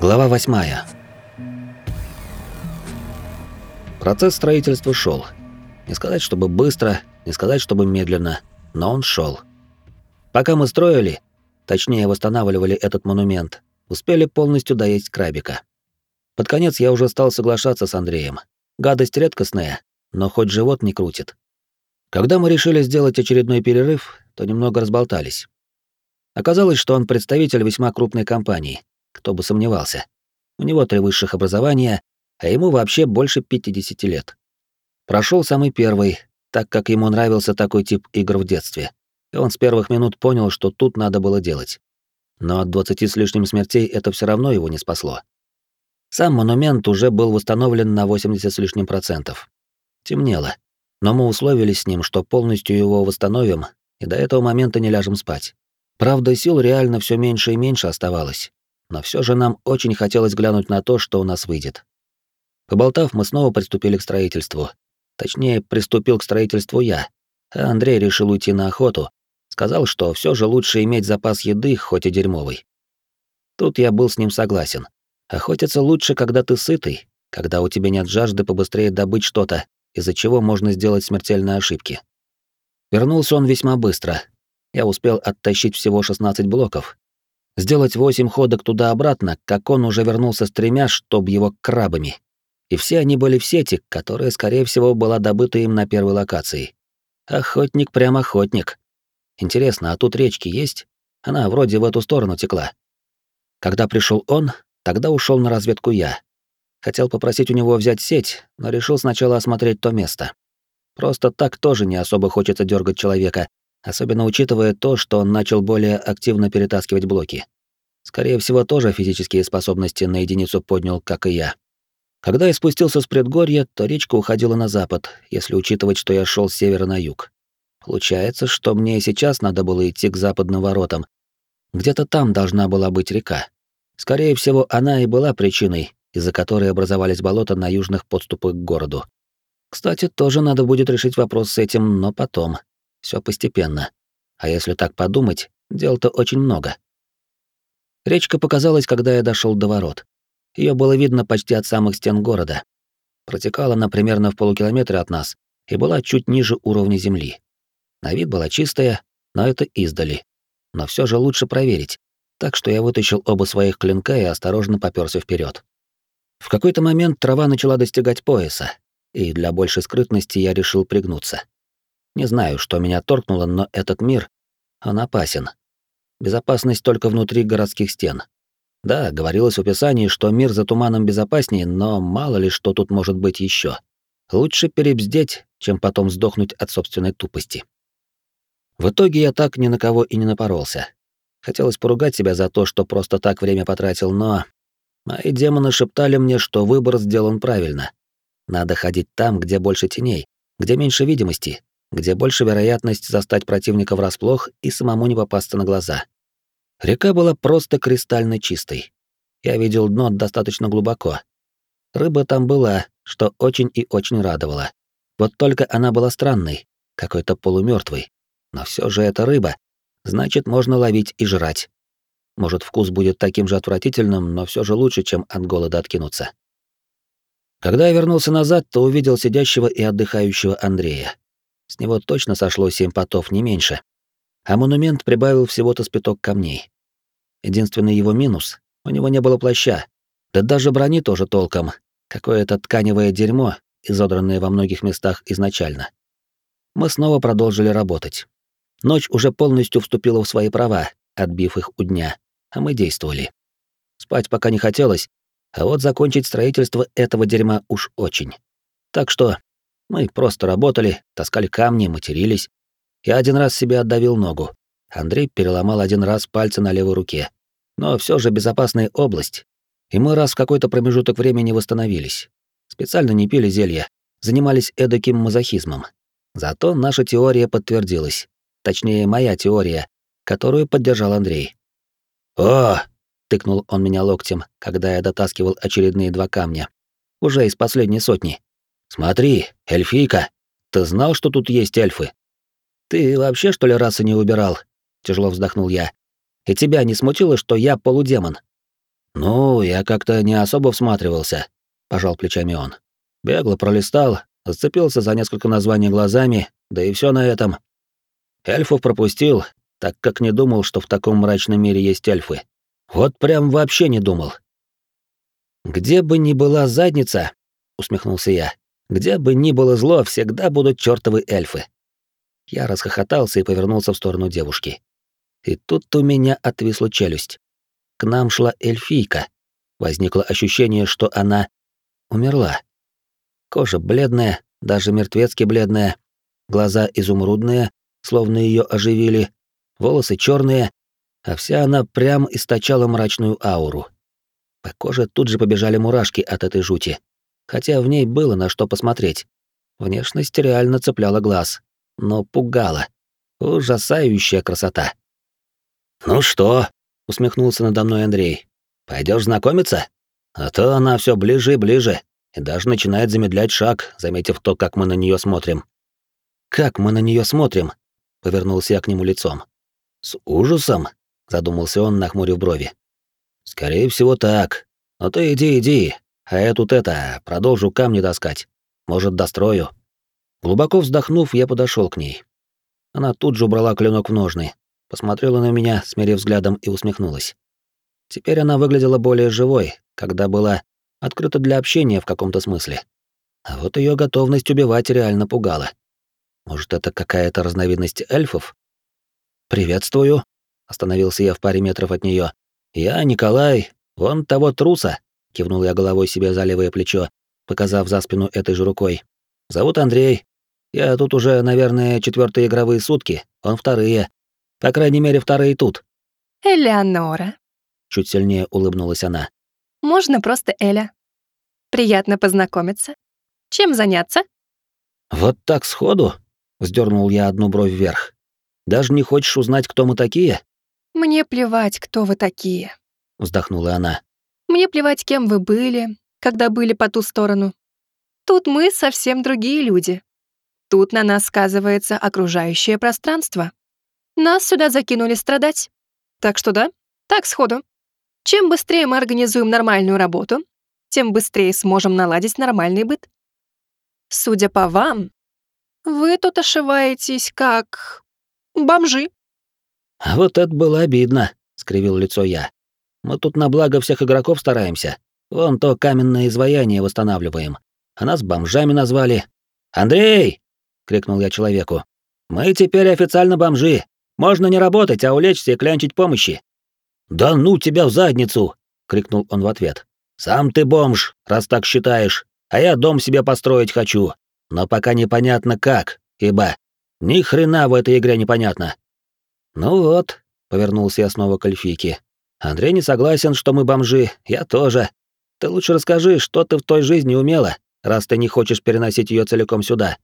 Глава восьмая. Процесс строительства шел. Не сказать, чтобы быстро, не сказать, чтобы медленно, но он шел. Пока мы строили, точнее восстанавливали этот монумент, успели полностью доесть крабика. Под конец я уже стал соглашаться с Андреем. Гадость редкостная, но хоть живот не крутит. Когда мы решили сделать очередной перерыв, то немного разболтались. Оказалось, что он представитель весьма крупной компании, кто бы сомневался. У него три высших образования, а ему вообще больше 50 лет. Прошел самый первый, так как ему нравился такой тип игр в детстве. И он с первых минут понял, что тут надо было делать. Но от 20 с лишним смертей это все равно его не спасло. Сам монумент уже был восстановлен на 80 с лишним процентов. Темнело, но мы условились с ним, что полностью его восстановим и до этого момента не ляжем спать. Правда, сил реально все меньше и меньше оставалось, но все же нам очень хотелось глянуть на то, что у нас выйдет. Поболтав, мы снова приступили к строительству. Точнее, приступил к строительству я, а Андрей решил уйти на охоту, сказал, что все же лучше иметь запас еды, хоть и дерьмовый. Тут я был с ним согласен. Охотиться лучше, когда ты сытый, когда у тебя нет жажды побыстрее добыть что-то, из-за чего можно сделать смертельные ошибки. Вернулся он весьма быстро, я успел оттащить всего 16 блоков. Сделать 8 ходок туда-обратно, как он уже вернулся с тремя, чтоб его крабами. И все они были в сети, которая, скорее всего, была добыта им на первой локации. Охотник прям охотник. Интересно, а тут речки есть? Она вроде в эту сторону текла. Когда пришел он, тогда ушел на разведку я. Хотел попросить у него взять сеть, но решил сначала осмотреть то место. Просто так тоже не особо хочется дергать человека, особенно учитывая то, что он начал более активно перетаскивать блоки. Скорее всего, тоже физические способности на единицу поднял, как и я. Когда я спустился с предгорья, то речка уходила на запад, если учитывать, что я шел с севера на юг. Получается, что мне сейчас надо было идти к западным воротам. Где-то там должна была быть река. Скорее всего, она и была причиной, из-за которой образовались болота на южных подступах к городу. Кстати, тоже надо будет решить вопрос с этим, но потом, все постепенно. А если так подумать, дел-то очень много. Речка показалась, когда я дошел до ворот. Ее было видно почти от самых стен города. Протекала она примерно в полукилометре от нас и была чуть ниже уровня земли. На вид была чистая, но это издали. Но все же лучше проверить. Так что я вытащил оба своих клинка и осторожно попёрся вперед. В какой-то момент трава начала достигать пояса, и для большей скрытности я решил пригнуться. Не знаю, что меня торкнуло, но этот мир, он опасен. Безопасность только внутри городских стен. Да, говорилось в описании, что мир за туманом безопаснее, но мало ли что тут может быть еще. Лучше перебздеть, чем потом сдохнуть от собственной тупости. В итоге я так ни на кого и не напоролся. Хотелось поругать себя за то, что просто так время потратил, но... Мои демоны шептали мне, что выбор сделан правильно. Надо ходить там, где больше теней, где меньше видимости, где больше вероятность застать противника врасплох и самому не попасться на глаза. Река была просто кристально чистой. Я видел дно достаточно глубоко. Рыба там была, что очень и очень радовало. Вот только она была странной, какой-то полумертвой. Но все же это рыба, значит, можно ловить и жрать. Может, вкус будет таким же отвратительным, но все же лучше, чем от голода откинуться. Когда я вернулся назад, то увидел сидящего и отдыхающего Андрея. С него точно сошло семь потов, не меньше. А монумент прибавил всего-то спиток камней. Единственный его минус — у него не было плаща. Да даже брони тоже толком. Какое-то тканевое дерьмо, изодранное во многих местах изначально. Мы снова продолжили работать. Ночь уже полностью вступила в свои права, отбив их у дня, а мы действовали. Спать пока не хотелось, а вот закончить строительство этого дерьма уж очень. Так что мы просто работали, таскали камни, матерились. Я один раз себе отдавил ногу. Андрей переломал один раз пальцы на левой руке. Но все же безопасная область. И мы раз в какой-то промежуток времени восстановились. Специально не пили зелья, занимались эдаким мазохизмом. Зато наша теория подтвердилась. Точнее, моя теория, которую поддержал Андрей. «О!» — тыкнул он меня локтем, когда я дотаскивал очередные два камня. Уже из последней сотни. «Смотри, эльфийка, ты знал, что тут есть эльфы?» «Ты вообще, что ли, расы не убирал?» — тяжело вздохнул я. «И тебя не смутило, что я полудемон? «Ну, я как-то не особо всматривался», — пожал плечами он. Бегло пролистал, зацепился за несколько названий глазами, да и все на этом. Эльфов пропустил, так как не думал, что в таком мрачном мире есть эльфы. Вот прям вообще не думал. «Где бы ни была задница», — усмехнулся я, — «где бы ни было зло, всегда будут чертовы эльфы». Я расхохотался и повернулся в сторону девушки. И тут у меня отвисла челюсть. К нам шла эльфийка. Возникло ощущение, что она умерла. Кожа бледная, даже мертвецки бледная, глаза изумрудные, словно ее оживили, волосы черные, а вся она прям источала мрачную ауру. По коже тут же побежали мурашки от этой жути, хотя в ней было на что посмотреть. Внешность реально цепляла глаз, но пугала. Ужасающая красота. «Ну что?» — усмехнулся надо мной Андрей. Пойдешь знакомиться? А то она все ближе и ближе, и даже начинает замедлять шаг, заметив то, как мы на нее смотрим. Как мы на нее смотрим? Повернулся я к нему лицом. С ужасом? Задумался он, нахмурив брови. Скорее всего, так. Но ты иди, иди, а я тут это, продолжу камни таскать. Может, дострою. Глубоко вздохнув, я подошел к ней. Она тут же убрала клинок в ножны, посмотрела на меня, смерив взглядом и усмехнулась. Теперь она выглядела более живой, когда была открыта для общения в каком-то смысле. А вот ее готовность убивать реально пугала. Может, это какая-то разновидность эльфов? «Приветствую», — остановился я в паре метров от нее. «Я Николай, вон того труса», — кивнул я головой себе за левое плечо, показав за спину этой же рукой. «Зовут Андрей. Я тут уже, наверное, четвертые игровые сутки, он вторые. По крайней мере, вторые тут». «Элеонора», Чуть сильнее улыбнулась она. «Можно просто Эля. Приятно познакомиться. Чем заняться?» «Вот так сходу?» — вздернул я одну бровь вверх. «Даже не хочешь узнать, кто мы такие?» «Мне плевать, кто вы такие», — вздохнула она. «Мне плевать, кем вы были, когда были по ту сторону. Тут мы совсем другие люди. Тут на нас сказывается окружающее пространство. Нас сюда закинули страдать. Так что да, так сходу. Чем быстрее мы организуем нормальную работу, тем быстрее сможем наладить нормальный быт. Судя по вам, вы тут ошиваетесь как... бомжи. «А вот это было обидно», — скривил лицо я. «Мы тут на благо всех игроков стараемся. Вон то каменное изваяние восстанавливаем. А нас бомжами назвали. «Андрей!» — крикнул я человеку. «Мы теперь официально бомжи. Можно не работать, а улечься и клянчить помощи. «Да ну тебя в задницу!» — крикнул он в ответ. «Сам ты бомж, раз так считаешь, а я дом себе построить хочу, но пока непонятно как, ибо ни хрена в этой игре непонятно». «Ну вот», — повернулся я снова к эльфийке. «Андрей не согласен, что мы бомжи, я тоже. Ты лучше расскажи, что ты в той жизни умела, раз ты не хочешь переносить ее целиком сюда.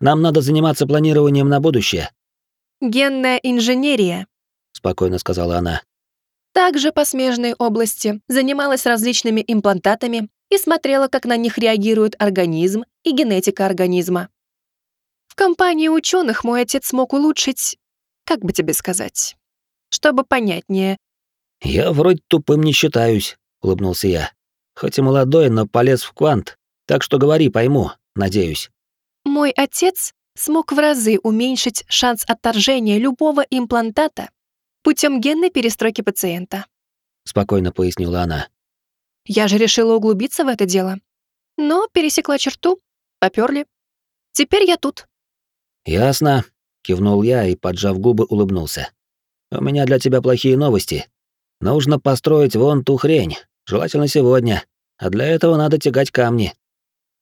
Нам надо заниматься планированием на будущее». «Генная инженерия», — спокойно сказала она. Также по смежной области занималась различными имплантатами и смотрела, как на них реагирует организм и генетика организма. В компании ученых мой отец смог улучшить, как бы тебе сказать, чтобы понятнее. «Я вроде тупым не считаюсь», — улыбнулся я. «Хоть и молодой, но полез в квант, так что говори, пойму, надеюсь». Мой отец смог в разы уменьшить шанс отторжения любого имплантата путем генной перестройки пациента. Спокойно пояснила она. Я же решила углубиться в это дело. Но пересекла черту, поперли. Теперь я тут. Ясно, кивнул я и, поджав губы, улыбнулся. У меня для тебя плохие новости. Нужно построить вон ту хрень, желательно сегодня, а для этого надо тягать камни.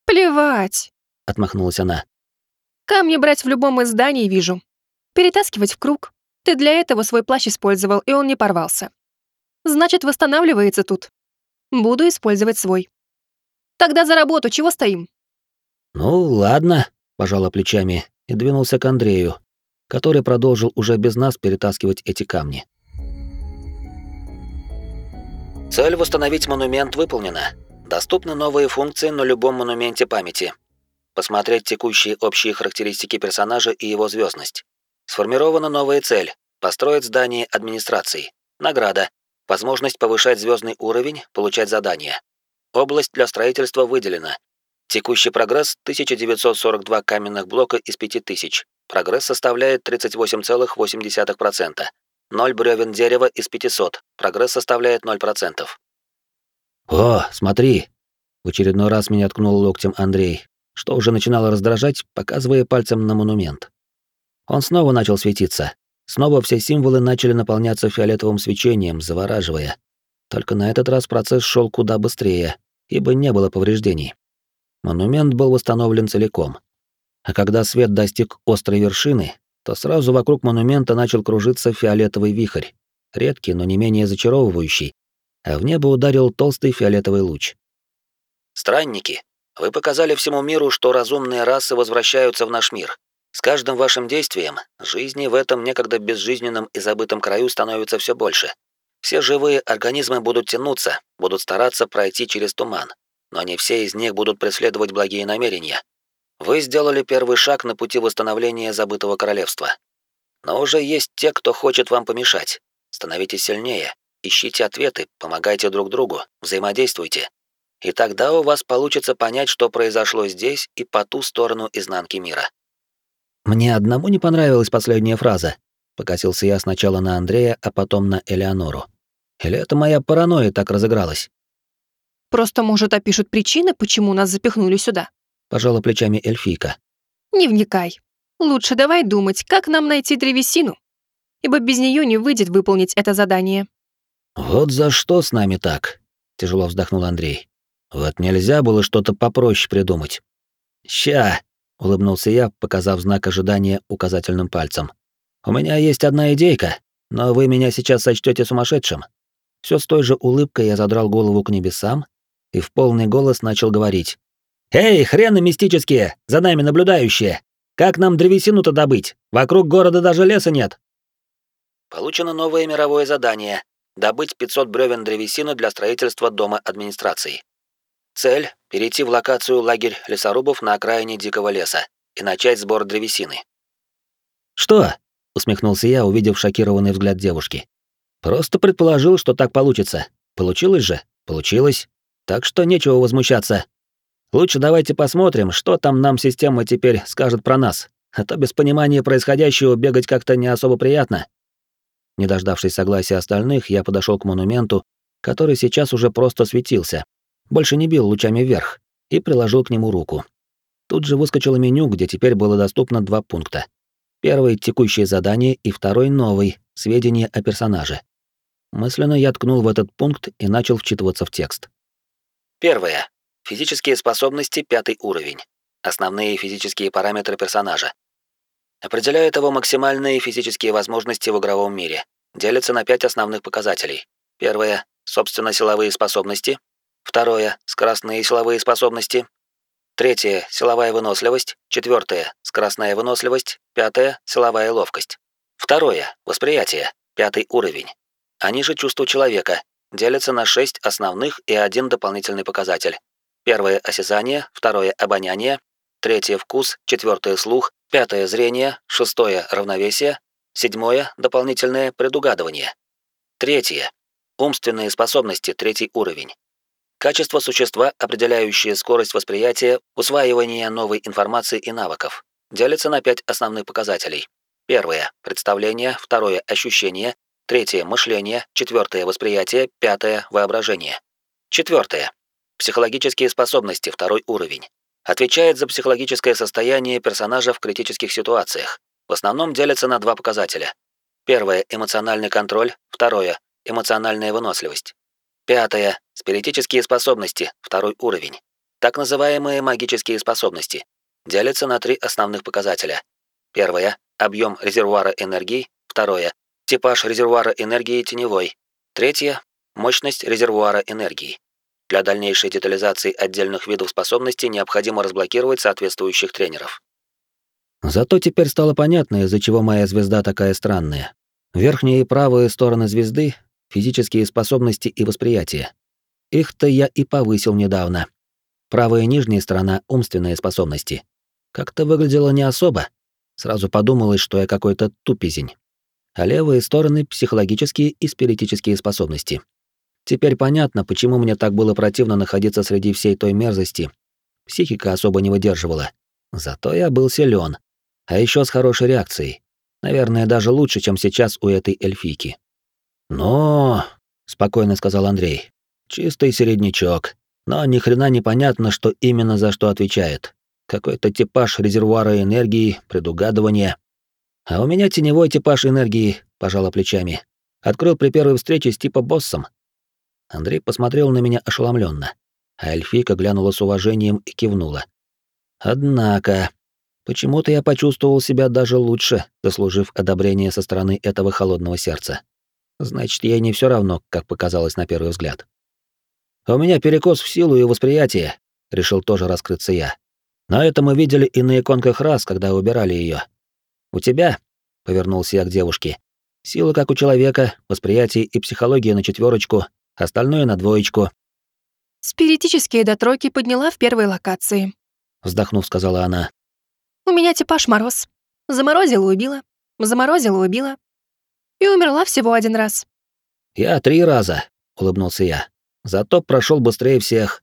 Плевать, отмахнулась она. Камни брать в любом из зданий вижу. Перетаскивать в круг. Ты для этого свой плащ использовал, и он не порвался. Значит, восстанавливается тут. Буду использовать свой. Тогда за работу, чего стоим? Ну, ладно, пожала плечами и двинулся к Андрею, который продолжил уже без нас перетаскивать эти камни. Цель восстановить монумент выполнена. Доступны новые функции на любом монументе памяти. Посмотреть текущие общие характеристики персонажа и его звездность. Сформирована новая цель – построить здание администрации. Награда. Возможность повышать звездный уровень, получать задания. Область для строительства выделена. Текущий прогресс 1942 каменных блока из 5000. Прогресс составляет 38,8%. 0 бревен дерева из 500. Прогресс составляет 0%. «О, смотри!» В очередной раз меня ткнул локтем Андрей, что уже начинало раздражать, показывая пальцем на монумент. Он снова начал светиться. Снова все символы начали наполняться фиолетовым свечением, завораживая. Только на этот раз процесс шел куда быстрее, ибо не было повреждений. Монумент был восстановлен целиком. А когда свет достиг острой вершины, то сразу вокруг монумента начал кружиться фиолетовый вихрь, редкий, но не менее зачаровывающий, а в небо ударил толстый фиолетовый луч. «Странники, вы показали всему миру, что разумные расы возвращаются в наш мир. С каждым вашим действием жизни в этом некогда безжизненном и забытом краю становится все больше. Все живые организмы будут тянуться, будут стараться пройти через туман, но не все из них будут преследовать благие намерения. Вы сделали первый шаг на пути восстановления забытого королевства. Но уже есть те, кто хочет вам помешать. Становитесь сильнее, ищите ответы, помогайте друг другу, взаимодействуйте. И тогда у вас получится понять, что произошло здесь и по ту сторону изнанки мира. Мне одному не понравилась последняя фраза. Покосился я сначала на Андрея, а потом на Элеонору. Или это моя паранойя так разыгралась? Просто, может, опишут причины, почему нас запихнули сюда. Пожала плечами эльфийка. Не вникай. Лучше давай думать, как нам найти древесину. Ибо без нее не выйдет выполнить это задание. Вот за что с нами так? Тяжело вздохнул Андрей. Вот нельзя было что-то попроще придумать. Ща, улыбнулся я, показав знак ожидания указательным пальцем. У меня есть одна идейка, но вы меня сейчас сочтете сумасшедшим. Все с той же улыбкой я задрал голову к небесам и в полный голос начал говорить. «Эй, хрены мистические, за нами наблюдающие! Как нам древесину-то добыть? Вокруг города даже леса нет!» Получено новое мировое задание — добыть 500 бревен древесины для строительства дома администрации. Цель — перейти в локацию лагерь лесорубов на окраине дикого леса и начать сбор древесины. «Что?» — усмехнулся я, увидев шокированный взгляд девушки. «Просто предположил, что так получится. Получилось же? Получилось. Так что нечего возмущаться. Лучше давайте посмотрим, что там нам система теперь скажет про нас, а то без понимания происходящего бегать как-то не особо приятно». Не дождавшись согласия остальных, я подошел к монументу, который сейчас уже просто светился, больше не бил лучами вверх, и приложил к нему руку. Тут же выскочило меню, где теперь было доступно два пункта. Первый — текущее задание, и второй — новый — сведения о персонаже. Мысленно я ткнул в этот пункт и начал вчитываться в текст. Первое. Физические способности — пятый уровень. Основные физические параметры персонажа. Определяют его максимальные физические возможности в игровом мире. Делятся на пять основных показателей. Первое — собственно силовые способности, Второе — скоростные силовые способности. Третье — силовая выносливость. Четвертое — скоростная выносливость. Пятое — силовая ловкость. Второе — восприятие. Пятый уровень. Они же чувства человека. Делятся на шесть основных и один дополнительный показатель. Первое — осязание, второе — обоняние, третье — вкус, четвертое — слух, пятое — зрение, шестое — равновесие, седьмое — дополнительное предугадывание. Третье — умственные способности, третий уровень. Качество существа, определяющее скорость восприятия, усваивания новой информации и навыков, делится на пять основных показателей. Первое — представление, второе — ощущение, третье — мышление, четвертое — восприятие, пятое — воображение. Четвертое — психологические способности, второй уровень. Отвечает за психологическое состояние персонажа в критических ситуациях. В основном делится на два показателя. Первое — эмоциональный контроль, второе — эмоциональная выносливость. Пятое. Спиритические способности, второй уровень. Так называемые магические способности. Делятся на три основных показателя. Первое — объем резервуара энергии. Второе — типаж резервуара энергии теневой. Третье — мощность резервуара энергии. Для дальнейшей детализации отдельных видов способностей необходимо разблокировать соответствующих тренеров. Зато теперь стало понятно, из-за чего моя звезда такая странная. Верхние и правые стороны звезды физические способности и восприятие. Их-то я и повысил недавно. Правая нижняя сторона — умственные способности. Как-то выглядело не особо. Сразу подумалось, что я какой-то тупизень. а левые стороны — психологические и спиритические способности. Теперь понятно, почему мне так было противно находиться среди всей той мерзости. Психика особо не выдерживала. Зато я был силен, а еще с хорошей реакцией. Наверное, даже лучше, чем сейчас у этой эльфийки. «Но...» — спокойно сказал Андрей. «Чистый середнячок. Но ни хрена не понятно, что именно за что отвечает. Какой-то типаж резервуара энергии, предугадывание. А у меня теневой типаж энергии, пожала плечами. Открыл при первой встрече с типа боссом. Андрей посмотрел на меня ошеломленно, а эльфийка глянула с уважением и кивнула. Однако, почему-то я почувствовал себя даже лучше, заслужив одобрение со стороны этого холодного сердца. Значит, ей не все равно, как показалось на первый взгляд. У меня перекос в силу и восприятие, решил тоже раскрыться я. Но это мы видели и на иконках раз, когда убирали ее. У тебя, повернулся я к девушке, сила как у человека, восприятие и психология на четверочку, остальное на двоечку. Спиритические дотроки подняла в первой локации, вздохнув, сказала она. У меня типаж мороз. Заморозила, убила. Заморозила, убила. И умерла всего один раз. Я три раза, улыбнулся я. Зато прошел быстрее всех.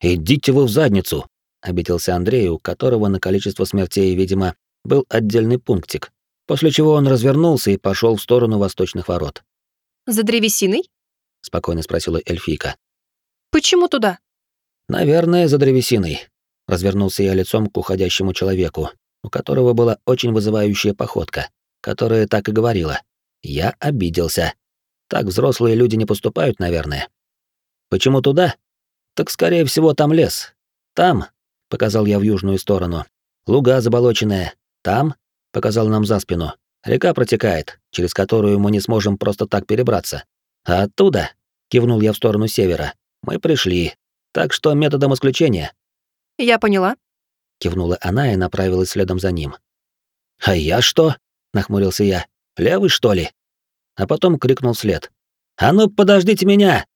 Идите вы в задницу, обиделся Андрей, у которого на количество смертей, видимо, был отдельный пунктик, после чего он развернулся и пошел в сторону восточных ворот. «За древесиной?» — спокойно спросила эльфийка. «Почему туда?» «Наверное, за древесиной», — развернулся я лицом к уходящему человеку, у которого была очень вызывающая походка, которая так и говорила. «Я обиделся. Так взрослые люди не поступают, наверное». «Почему туда?» «Так, скорее всего, там лес. Там, — показал я в южную сторону. «Луга заболоченная. Там?» — показал нам за спину. «Река протекает, через которую мы не сможем просто так перебраться. А оттуда?» — кивнул я в сторону севера. «Мы пришли. Так что методом исключения». «Я поняла», — кивнула она и направилась следом за ним. «А я что?» — нахмурился я. «Левый, что ли?» А потом крикнул вслед. «А ну, подождите меня!